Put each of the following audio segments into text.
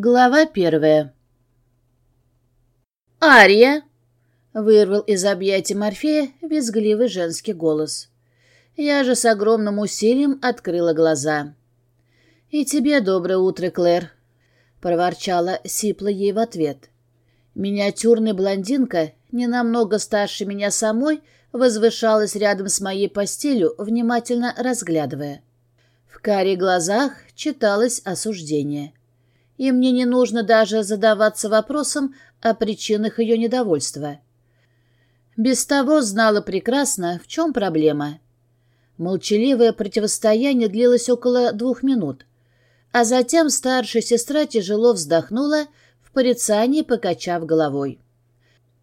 Глава первая. «Ария!» — вырвал из объятий Морфея визгливый женский голос. Я же с огромным усилием открыла глаза. «И тебе доброе утро, Клэр!» — проворчала Сипла ей в ответ. Миниатюрная блондинка, не намного старше меня самой, возвышалась рядом с моей постелью, внимательно разглядывая. В каре глазах читалось осуждение — и мне не нужно даже задаваться вопросом о причинах ее недовольства. Без того знала прекрасно, в чем проблема. Молчаливое противостояние длилось около двух минут, а затем старшая сестра тяжело вздохнула, в порицании покачав головой.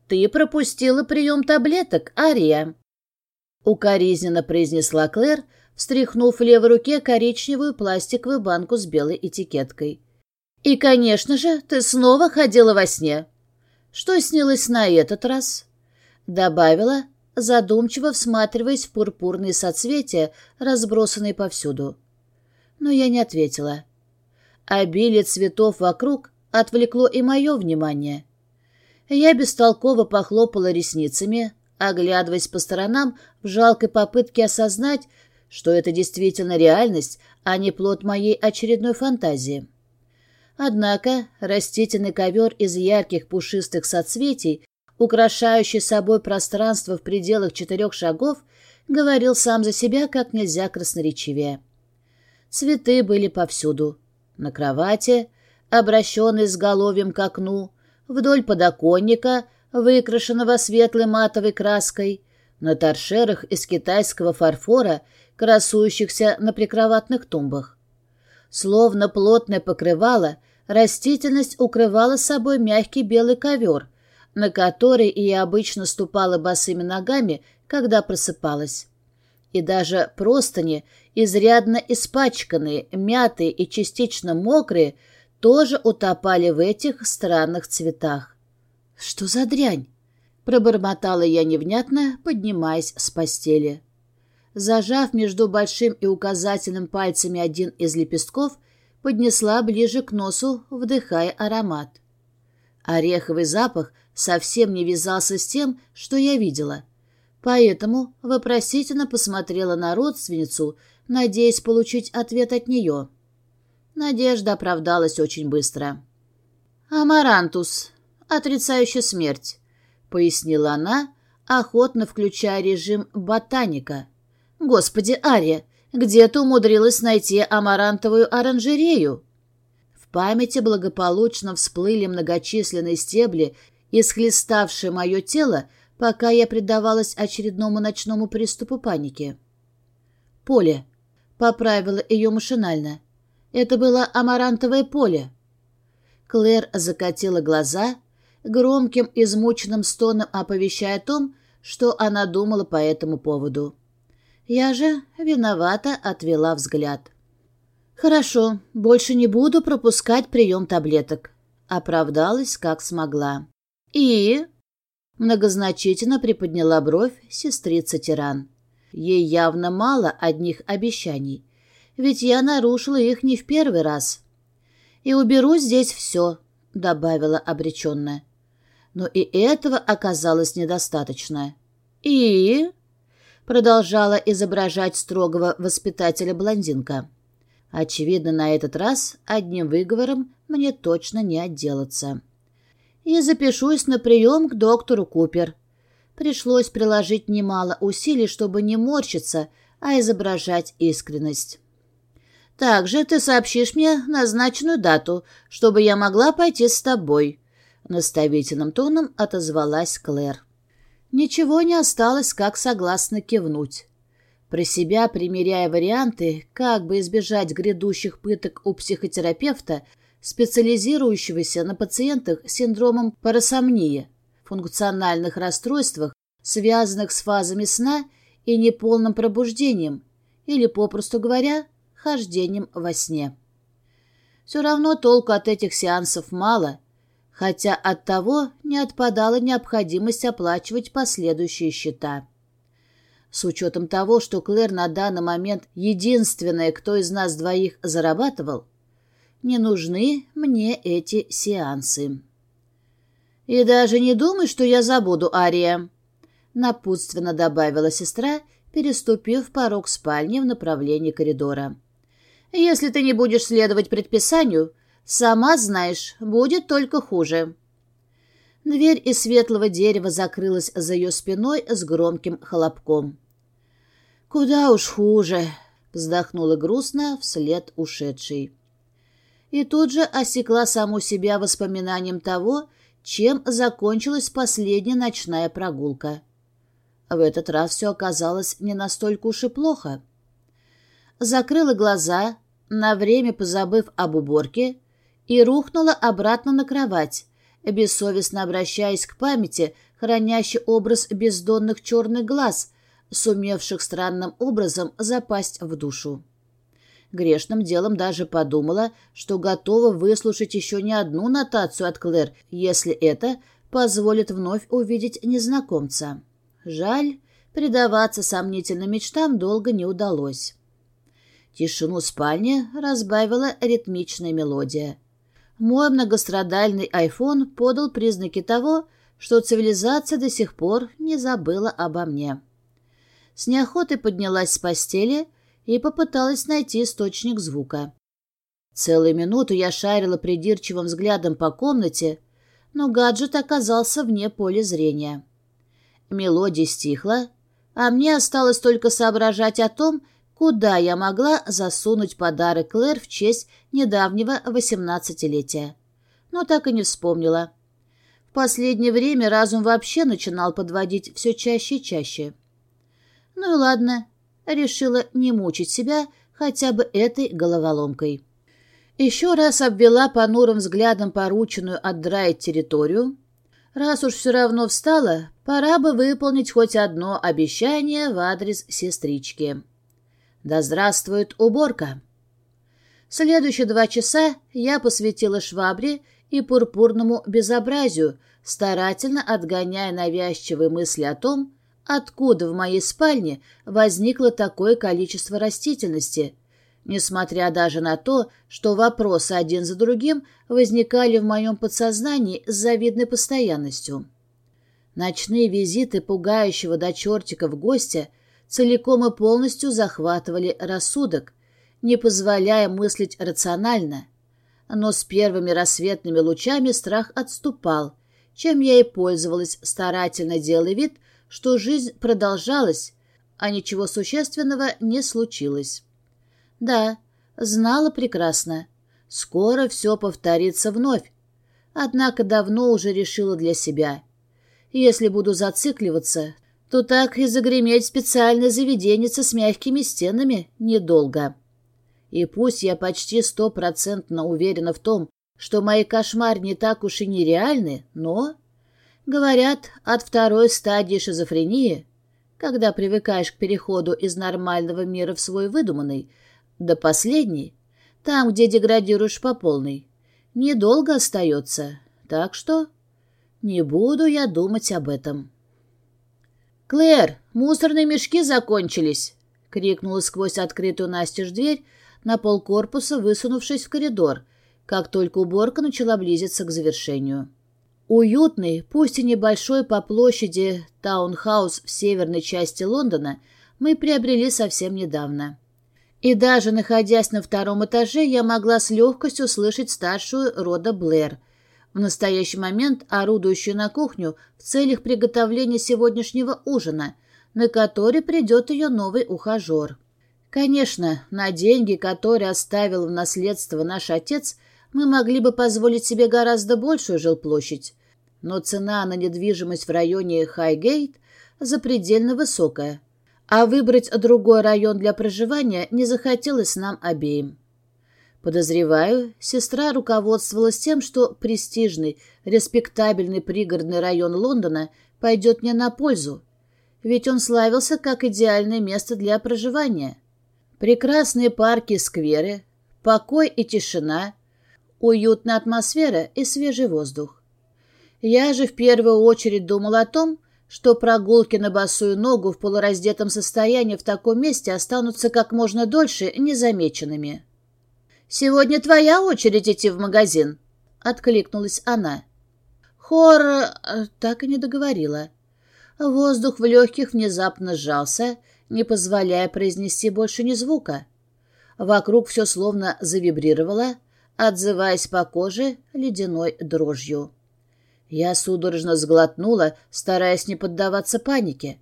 «Ты пропустила прием таблеток, Ария!» Укоризненно произнесла Клэр, встряхнув в левой руке коричневую пластиковую банку с белой этикеткой. И, конечно же, ты снова ходила во сне. Что снилось на этот раз? Добавила, задумчиво всматриваясь в пурпурные соцветия, разбросанные повсюду. Но я не ответила. Обилие цветов вокруг отвлекло и мое внимание. Я бестолково похлопала ресницами, оглядываясь по сторонам в жалкой попытке осознать, что это действительно реальность, а не плод моей очередной фантазии. Однако растительный ковер из ярких пушистых соцветий, украшающий собой пространство в пределах четырех шагов, говорил сам за себя как нельзя красноречивее. Цветы были повсюду. На кровати, обращенной с головем к окну, вдоль подоконника, выкрашенного светлой матовой краской, на торшерах из китайского фарфора, красующихся на прикроватных тумбах. Словно плотное покрывало, растительность укрывала собой мягкий белый ковер, на который и обычно ступала босыми ногами, когда просыпалась. И даже простыни, изрядно испачканные, мятые и частично мокрые, тоже утопали в этих странных цветах. «Что за дрянь?» — пробормотала я невнятно, поднимаясь с постели. Зажав между большим и указательным пальцами один из лепестков, поднесла ближе к носу, вдыхая аромат. Ореховый запах совсем не вязался с тем, что я видела, поэтому вопросительно посмотрела на родственницу, надеясь получить ответ от нее. Надежда оправдалась очень быстро. «Амарантус, отрицающий смерть», — пояснила она, охотно включая режим ботаника — Господи, Ария, где ты умудрилась найти амарантовую оранжерею? В памяти благополучно всплыли многочисленные стебли, исхлеставшие мое тело, пока я предавалась очередному ночному приступу паники. «Поле», — поправила ее машинально. «Это было амарантовое поле». Клэр закатила глаза, громким измученным стоном оповещая о том, что она думала по этому поводу. Я же виновато отвела взгляд. «Хорошо, больше не буду пропускать прием таблеток», — оправдалась как смогла. «И?» — многозначительно приподняла бровь сестрица-тиран. Ей явно мало одних обещаний, ведь я нарушила их не в первый раз. «И уберу здесь все», — добавила обреченно. Но и этого оказалось недостаточно. «И?» Продолжала изображать строгого воспитателя блондинка. Очевидно, на этот раз одним выговором мне точно не отделаться. И запишусь на прием к доктору Купер. Пришлось приложить немало усилий, чтобы не морщиться, а изображать искренность. «Также ты сообщишь мне назначенную дату, чтобы я могла пойти с тобой», — наставительным тоном отозвалась Клэр. Ничего не осталось, как согласно кивнуть. Про себя, примеряя варианты, как бы избежать грядущих пыток у психотерапевта, специализирующегося на пациентах с синдромом парасомнии, функциональных расстройствах, связанных с фазами сна и неполным пробуждением, или, попросту говоря, хождением во сне. Все равно толку от этих сеансов мало – хотя от того не отпадала необходимость оплачивать последующие счета. С учетом того, что Клэр на данный момент единственная, кто из нас двоих зарабатывал, Не нужны мне эти сеансы. «И даже не думай, что я забуду, Ария», — напутственно добавила сестра, переступив порог спальни в направлении коридора. «Если ты не будешь следовать предписанию, сама знаешь, будет только хуже». Дверь из светлого дерева закрылась за ее спиной с громким хлопком. «Куда уж хуже», — вздохнула грустно вслед ушедшей. И тут же осекла саму себя воспоминанием того, чем закончилась последняя ночная прогулка. В этот раз все оказалось не настолько уж и плохо. Закрыла глаза, на время позабыв об уборке, и рухнула обратно на кровать, бессовестно обращаясь к памяти, хранящей образ бездонных черных глаз, сумевших странным образом запасть в душу. Грешным делом даже подумала, что готова выслушать еще не одну нотацию от Клэр, если это позволит вновь увидеть незнакомца. Жаль, предаваться сомнительным мечтам долго не удалось. Тишину спальни разбавила ритмичная мелодия. Мой многострадальный айфон подал признаки того, что цивилизация до сих пор не забыла обо мне. С неохотой поднялась с постели и попыталась найти источник звука. Целую минуту я шарила придирчивым взглядом по комнате, но гаджет оказался вне поля зрения. Мелодия стихла, а мне осталось только соображать о том, куда я могла засунуть подарок Клэр в честь недавнего восемнадцатилетия. Но так и не вспомнила. В последнее время разум вообще начинал подводить все чаще и чаще. Ну и ладно, решила не мучить себя хотя бы этой головоломкой. Еще раз обвела понурым взглядом порученную отдраить территорию. Раз уж все равно встала, пора бы выполнить хоть одно обещание в адрес сестрички. Да здравствует уборка! Следующие два часа я посвятила швабре и пурпурному безобразию, старательно отгоняя навязчивые мысли о том, Откуда в моей спальне возникло такое количество растительности, несмотря даже на то, что вопросы один за другим возникали в моем подсознании с завидной постоянностью? Ночные визиты пугающего до чертиков гостя целиком и полностью захватывали рассудок, не позволяя мыслить рационально. Но с первыми рассветными лучами страх отступал, чем я и пользовалась, старательно делая вид, что жизнь продолжалась, а ничего существенного не случилось. Да, знала прекрасно. Скоро все повторится вновь. Однако давно уже решила для себя. Если буду зацикливаться, то так и загреметь специальное заведение с мягкими стенами недолго. И пусть я почти стопроцентно уверена в том, что мои кошмары не так уж и нереальны, но... Говорят, от второй стадии шизофрении, когда привыкаешь к переходу из нормального мира в свой выдуманный, до последней, там, где деградируешь по полной, недолго остается. Так что не буду я думать об этом. «Клэр, мусорные мешки закончились!» — крикнула сквозь открытую настежь дверь на полкорпуса, высунувшись в коридор, как только уборка начала близиться к завершению. Уютный, пусть и небольшой по площади таунхаус в северной части Лондона мы приобрели совсем недавно. И даже находясь на втором этаже, я могла с легкостью слышать старшую рода Блэр, в настоящий момент орудующую на кухню в целях приготовления сегодняшнего ужина, на который придет ее новый ухажер. Конечно, на деньги, которые оставил в наследство наш отец – мы могли бы позволить себе гораздо большую жилплощадь, но цена на недвижимость в районе Хайгейт запредельно высокая, а выбрать другой район для проживания не захотелось нам обеим. Подозреваю, сестра руководствовалась тем, что престижный, респектабельный пригородный район Лондона пойдет мне на пользу, ведь он славился как идеальное место для проживания. Прекрасные парки и скверы, покой и тишина — уютная атмосфера и свежий воздух. Я же в первую очередь думал о том, что прогулки на босую ногу в полураздетом состоянии в таком месте останутся как можно дольше незамеченными. Сегодня твоя очередь идти в магазин», — откликнулась она. Хор э, так и не договорила. Воздух в легких внезапно сжался, не позволяя произнести больше ни звука. Вокруг все словно завибрировало, отзываясь по коже ледяной дрожью. Я судорожно сглотнула, стараясь не поддаваться панике,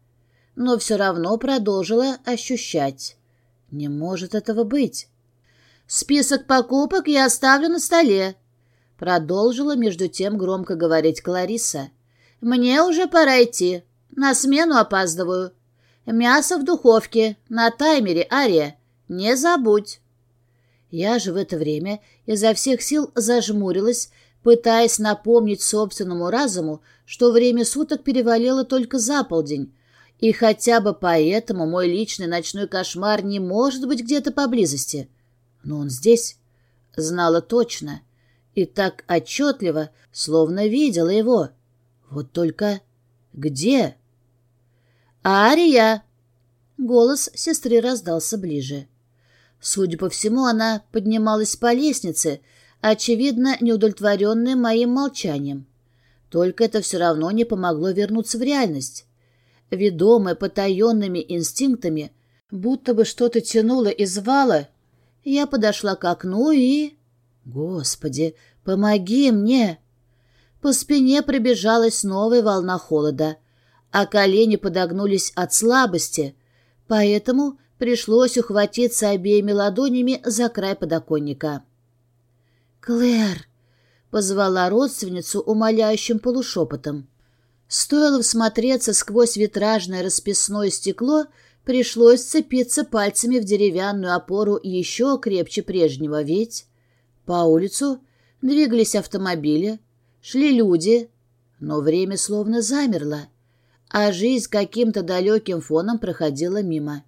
но все равно продолжила ощущать. Не может этого быть. «Список покупок я оставлю на столе», — продолжила между тем громко говорить Клариса. «Мне уже пора идти. На смену опаздываю. Мясо в духовке, на таймере, Ария. Не забудь». Я же в это время изо всех сил зажмурилась, пытаясь напомнить собственному разуму, что время суток перевалило только за полдень, и хотя бы поэтому мой личный ночной кошмар не может быть где-то поблизости. Но он здесь. Знала точно. И так отчетливо, словно видела его. Вот только где? «Ария!» Голос сестры раздался ближе. Судя по всему, она поднималась по лестнице, очевидно, неудовлетворенная моим молчанием. Только это все равно не помогло вернуться в реальность. Ведомая потаенными инстинктами, будто бы что-то тянуло и звало, я подошла к окну и... Господи, помоги мне! По спине пробежалась новая волна холода, а колени подогнулись от слабости, поэтому пришлось ухватиться обеими ладонями за край подоконника. «Клэр!» — позвала родственницу умоляющим полушепотом. Стоило всмотреться сквозь витражное расписное стекло, пришлось цепиться пальцами в деревянную опору еще крепче прежнего, ведь по улицу двигались автомобили, шли люди, но время словно замерло, а жизнь каким-то далеким фоном проходила мимо.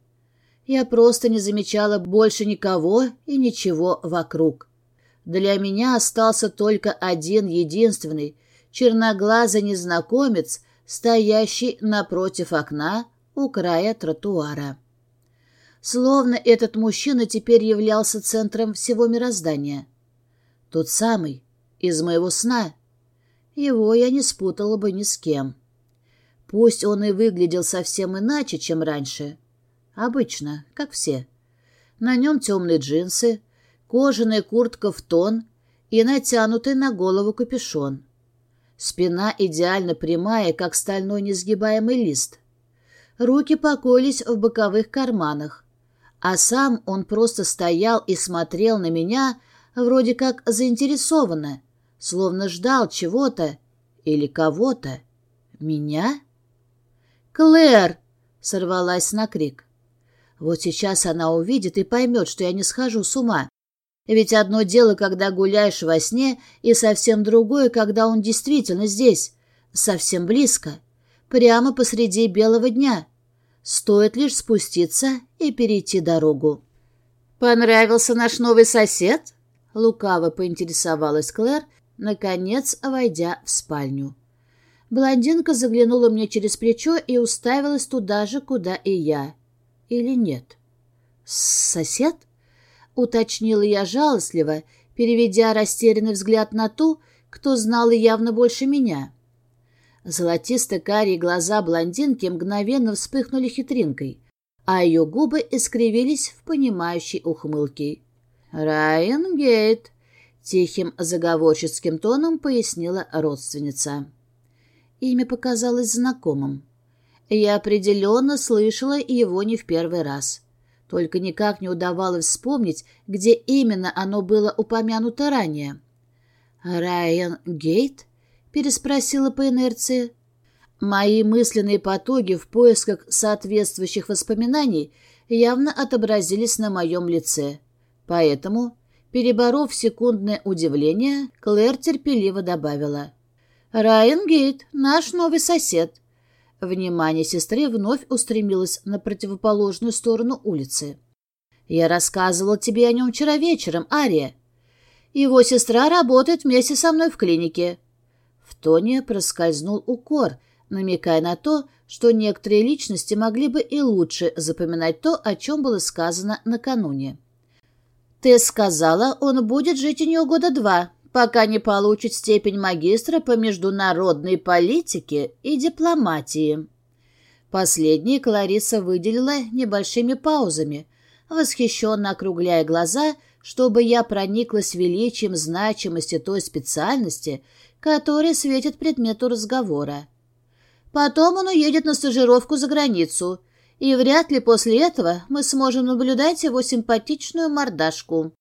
Я просто не замечала больше никого и ничего вокруг. Для меня остался только один единственный, черноглазый незнакомец, стоящий напротив окна у края тротуара. Словно этот мужчина теперь являлся центром всего мироздания. Тот самый, из моего сна. Его я не спутала бы ни с кем. Пусть он и выглядел совсем иначе, чем раньше. Обычно, как все. На нем темные джинсы, кожаная куртка в тон и натянутый на голову капюшон. Спина идеально прямая, как стальной несгибаемый лист. Руки покоились в боковых карманах, а сам он просто стоял и смотрел на меня вроде как заинтересованно, словно ждал чего-то или кого-то. Меня? «Клэр!» — сорвалась на крик. Вот сейчас она увидит и поймет, что я не схожу с ума. Ведь одно дело, когда гуляешь во сне, и совсем другое, когда он действительно здесь, совсем близко, прямо посреди белого дня. Стоит лишь спуститься и перейти дорогу. «Понравился наш новый сосед?» — лукаво поинтересовалась Клэр, наконец войдя в спальню. Блондинка заглянула мне через плечо и уставилась туда же, куда и я или нет? «Сосед?» — уточнила я жалостливо, переведя растерянный взгляд на ту, кто знал явно больше меня. Золотисто-карие глаза блондинки мгновенно вспыхнули хитринкой, а ее губы искривились в понимающей ухмылке. «Райан Гейт», — тихим заговорческим тоном пояснила родственница. Имя показалось знакомым. Я определенно слышала его не в первый раз. Только никак не удавалось вспомнить, где именно оно было упомянуто ранее. «Райан Гейт?» — переспросила по инерции. Мои мысленные потуги в поисках соответствующих воспоминаний явно отобразились на моем лице. Поэтому, переборов секундное удивление, Клэр терпеливо добавила. «Райан Гейт, наш новый сосед. Внимание сестры вновь устремилось на противоположную сторону улицы. «Я рассказывал тебе о нем вчера вечером, Ария. Его сестра работает вместе со мной в клинике». В тоне проскользнул укор, намекая на то, что некоторые личности могли бы и лучше запоминать то, о чем было сказано накануне. Ты сказала, он будет жить у нее года два, пока не получит степень магистра по международной политике и дипломатии. Последнее Клариса выделила небольшими паузами, восхищенно округляя глаза, чтобы я прониклась величием значимости той специальности, которая светит предмету разговора. Потом он уедет на стажировку за границу, и вряд ли после этого мы сможем наблюдать его симпатичную мордашку.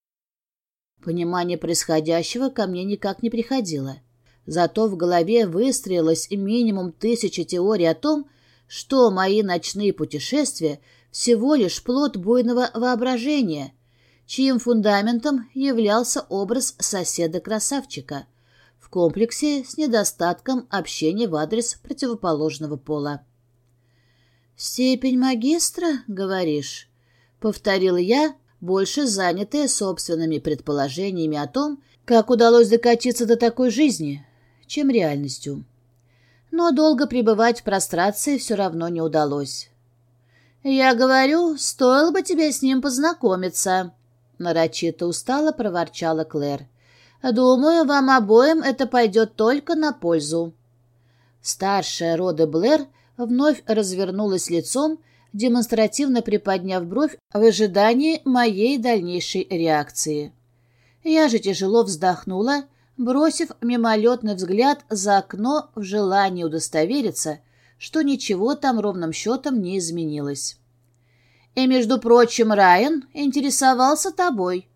Понимание происходящего ко мне никак не приходило. Зато в голове выстроилось минимум тысячи теорий о том, что мои ночные путешествия всего лишь плод буйного воображения, чьим фундаментом являлся образ соседа-красавчика комплексе с недостатком общения в адрес противоположного пола. «Степень магистра, говоришь?» — повторила я, больше занятая собственными предположениями о том, как удалось докатиться до такой жизни, чем реальностью. Но долго пребывать в прострации все равно не удалось. «Я говорю, стоило бы тебе с ним познакомиться», — нарочито устало проворчала Клэр. «Думаю, вам обоим это пойдет только на пользу». Старшая рода Блэр вновь развернулась лицом, демонстративно приподняв бровь в ожидании моей дальнейшей реакции. Я же тяжело вздохнула, бросив мимолетный взгляд за окно в желании удостовериться, что ничего там ровным счетом не изменилось. И, между прочим, Райан интересовался тобой.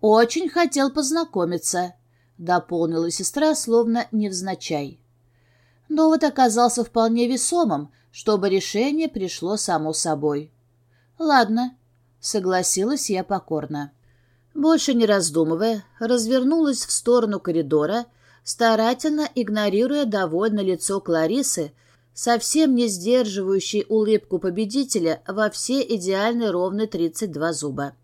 Очень хотел познакомиться, — дополнила сестра, словно невзначай. Довод оказался вполне весомым, чтобы решение пришло само собой. «Ладно», — согласилась я покорно. Больше не раздумывая, развернулась в сторону коридора, старательно игнорируя довольно лицо Кларисы, совсем не сдерживающей улыбку победителя во все идеальные ровные 32 зуба.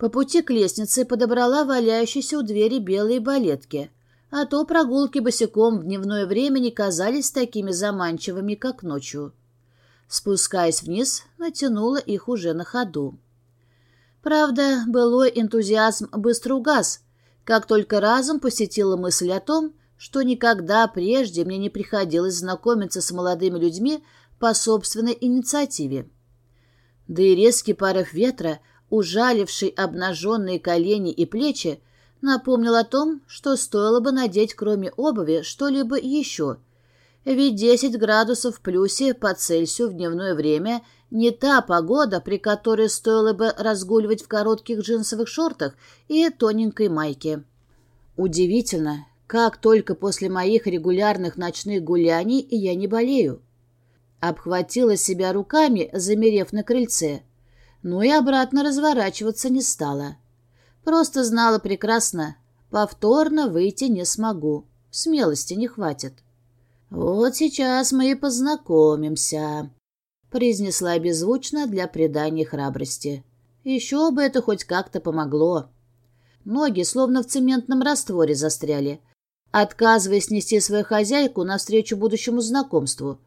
По пути к лестнице подобрала валяющиеся у двери белые балетки, а то прогулки босиком в дневное время не казались такими заманчивыми, как ночью. Спускаясь вниз, натянула их уже на ходу. Правда, былой энтузиазм быстро угас, как только разом посетила мысль о том, что никогда прежде мне не приходилось знакомиться с молодыми людьми по собственной инициативе. Да и резкий порыв ветра, ужаливший обнаженные колени и плечи, напомнил о том, что стоило бы надеть кроме обуви что-либо еще, ведь 10 градусов в плюсе по Цельсию в дневное время не та погода, при которой стоило бы разгуливать в коротких джинсовых шортах и тоненькой майке. Удивительно, как только после моих регулярных ночных гуляний я не болею. Обхватила себя руками, замерев на крыльце, но и обратно разворачиваться не стала. Просто знала прекрасно, повторно выйти не смогу, смелости не хватит. «Вот сейчас мы и познакомимся», — произнесла беззвучно для придания храбрости. Еще бы это хоть как-то помогло. Ноги словно в цементном растворе застряли, отказываясь нести свою хозяйку навстречу будущему знакомству.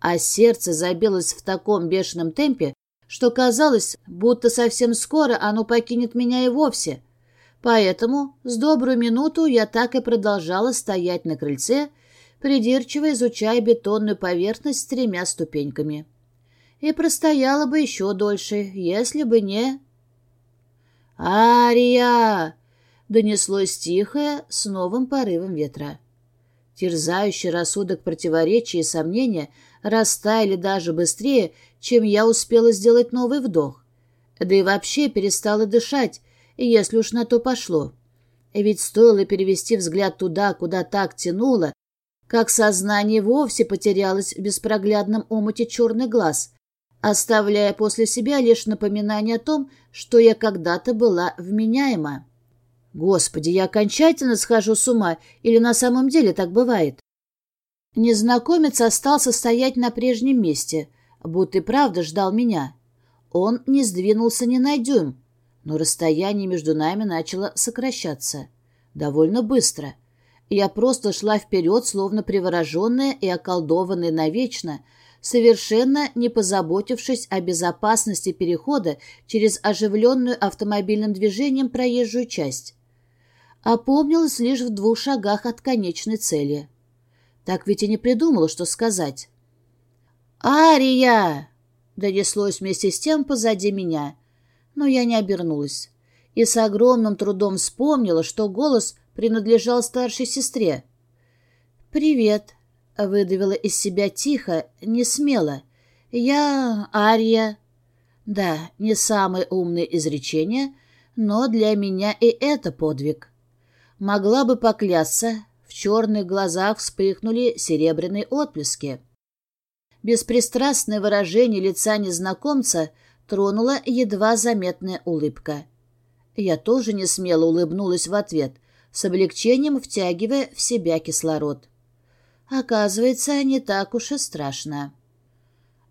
А сердце забилось в таком бешеном темпе, что казалось, будто совсем скоро оно покинет меня и вовсе. Поэтому с добрую минуту я так и продолжала стоять на крыльце, придирчиво изучая бетонную поверхность с тремя ступеньками. И простояла бы еще дольше, если бы не... «Ария!» донеслось тихое с новым порывом ветра. Терзающий рассудок противоречия и сомнения растаяли даже быстрее, чем я успела сделать новый вдох. Да и вообще перестала дышать, если уж на то пошло. Ведь стоило перевести взгляд туда, куда так тянуло, как сознание вовсе потерялось в беспроглядном омуте черный глаз, оставляя после себя лишь напоминание о том, что я когда-то была вменяема. Господи, я окончательно схожу с ума, или на самом деле так бывает? Незнакомец остался стоять на прежнем месте, будто и правда ждал меня. Он не сдвинулся ни на дюйм, но расстояние между нами начало сокращаться. Довольно быстро. Я просто шла вперед, словно привороженная и околдованная навечно, совершенно не позаботившись о безопасности перехода через оживленную автомобильным движением проезжую часть. Опомнилась лишь в двух шагах от конечной цели. Так ведь и не придумала, что сказать. «Ария!» — донеслось вместе с тем позади меня, но я не обернулась и с огромным трудом вспомнила, что голос принадлежал старшей сестре. «Привет», — выдавила из себя тихо, не смело. «Я Ария». Да, не самое умное изречение, но для меня и это подвиг. Могла бы поклясться, в черных глазах вспыхнули серебряные отблески. Беспристрастное выражение лица незнакомца тронула едва заметная улыбка. Я тоже не смело улыбнулась в ответ, с облегчением втягивая в себя кислород. Оказывается, не так уж и страшно.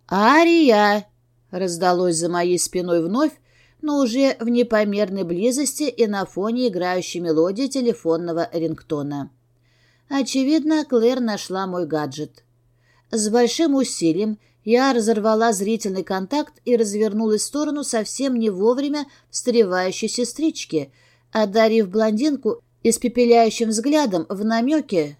«Ария!» — раздалось за моей спиной вновь, но уже в непомерной близости и на фоне играющей мелодии телефонного рингтона. Очевидно, Клэр нашла мой гаджет. С большим усилием я разорвала зрительный контакт и развернулась в сторону совсем не вовремя встревающей сестрички, одарив блондинку испепеляющим взглядом в намеке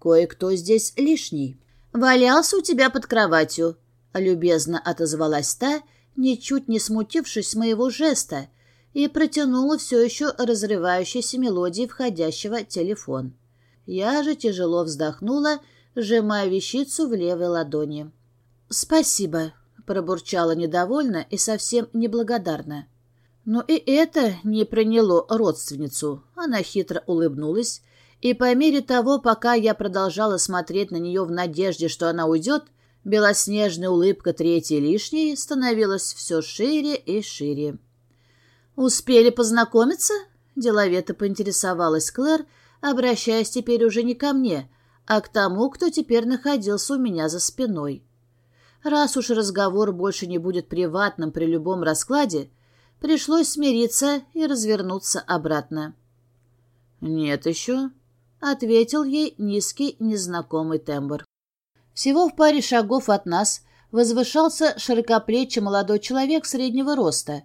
«Кое-кто здесь лишний». «Валялся у тебя под кроватью», — любезно отозвалась та, ничуть не смутившись моего жеста, и протянула все еще разрывающейся мелодии входящего телефон. Я же тяжело вздохнула, сжимая вещицу в левой ладони. «Спасибо», — пробурчала недовольно и совсем неблагодарно. Но и это не проняло родственницу. Она хитро улыбнулась, и по мере того, пока я продолжала смотреть на нее в надежде, что она уйдет, белоснежная улыбка третьей лишней становилась все шире и шире. «Успели познакомиться?» — деловито поинтересовалась Клэр, обращаясь теперь уже не ко мне, а к тому, кто теперь находился у меня за спиной. Раз уж разговор больше не будет приватным при любом раскладе, пришлось смириться и развернуться обратно. «Нет еще», — ответил ей низкий незнакомый тембр. Всего в паре шагов от нас возвышался широкоплечий молодой человек среднего роста,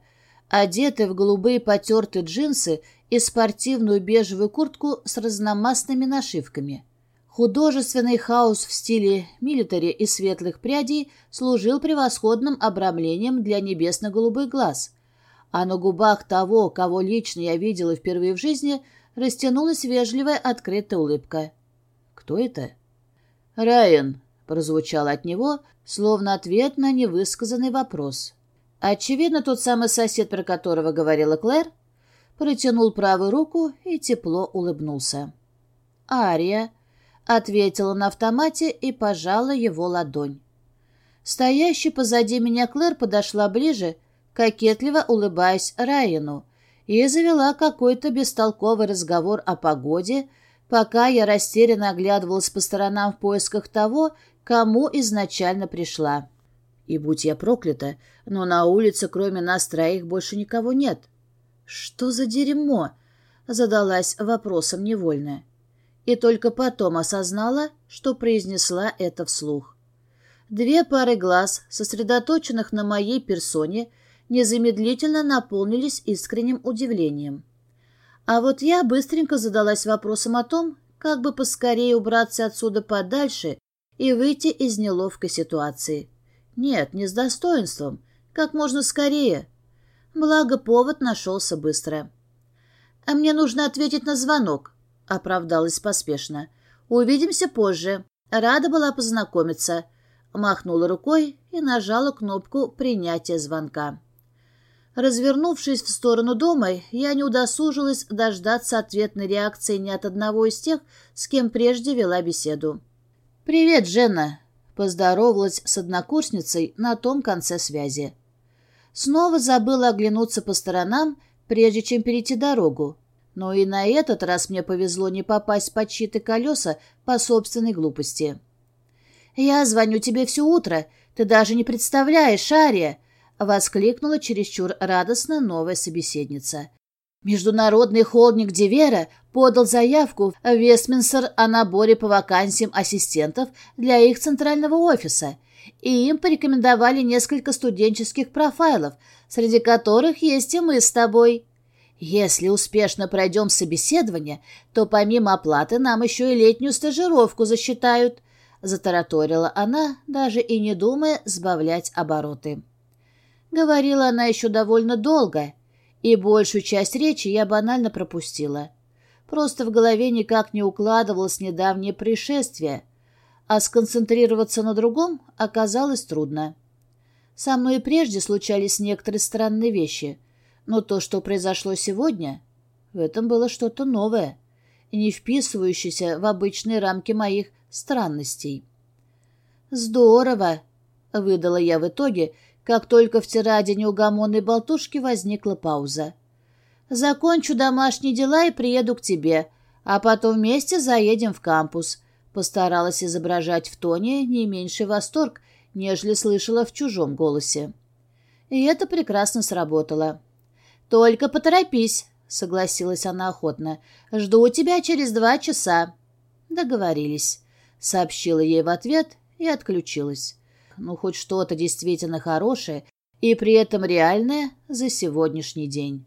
одетый в голубые потертые джинсы и спортивную бежевую куртку с разномастными нашивками. Художественный хаос в стиле милитари и светлых прядей служил превосходным обрамлением для небесно-голубых глаз, а на губах того, кого лично я видела впервые в жизни, растянулась вежливая открытая улыбка. «Кто это?» «Райан», — прозвучал от него, словно ответ на невысказанный вопрос. Очевидно, тот самый сосед, про которого говорила Клэр, протянул правую руку и тепло улыбнулся. «Ария», ответила на автомате и пожала его ладонь. Стоящий позади меня Клэр подошла ближе, кокетливо улыбаясь Райану, и завела какой-то бестолковый разговор о погоде, пока я растерянно оглядывалась по сторонам в поисках того, кому изначально пришла. И будь я проклята, но на улице кроме нас троих больше никого нет. «Что за дерьмо?» — задалась вопросом невольно и только потом осознала, что произнесла это вслух. Две пары глаз, сосредоточенных на моей персоне, незамедлительно наполнились искренним удивлением. А вот я быстренько задалась вопросом о том, как бы поскорее убраться отсюда подальше и выйти из неловкой ситуации. Нет, не с достоинством, как можно скорее. Благо, повод нашелся быстро. А мне нужно ответить на звонок, — оправдалась поспешно. «Увидимся позже. Рада была познакомиться». Махнула рукой и нажала кнопку принятия звонка. Развернувшись в сторону дома, я не удосужилась дождаться ответной реакции ни от одного из тех, с кем прежде вела беседу. «Привет, Жена!» — поздоровалась с однокурсницей на том конце связи. Снова забыла оглянуться по сторонам, прежде чем перейти дорогу. Но и на этот раз мне повезло не попасть под чьи-то колеса по собственной глупости. «Я звоню тебе все утро. Ты даже не представляешь, Ария!» — воскликнула чересчур радостно новая собеседница. Международный холдинг Дивера подал заявку в Вестминстер о наборе по вакансиям ассистентов для их центрального офиса, и им порекомендовали несколько студенческих профайлов, среди которых есть и мы с тобой. Если успешно пройдем собеседование, то помимо оплаты нам еще и летнюю стажировку засчитают, — затараторила она, даже и не думая сбавлять обороты. Говорила она еще довольно долго, и большую часть речи я банально пропустила. Просто в голове никак не укладывалось недавнее пришествие, а сконцентрироваться на другом оказалось трудно. Со мной и прежде случались некоторые странные вещи, но то, что произошло сегодня, в этом было что-то новое не вписывающееся в обычные рамки моих странностей. «Здорово!» — выдала я в итоге, как только в тираде неугомонной болтушки возникла пауза. «Закончу домашние дела и приеду к тебе, а потом вместе заедем в кампус», — постаралась изображать в тоне не меньший восторг, нежели слышала в чужом голосе. И это прекрасно сработало. «Только поторопись», — согласилась она охотно. «Жду тебя через два часа». «Договорились», — сообщила ей в ответ и отключилась ну хоть что-то действительно хорошее и при этом реальное за сегодняшний день.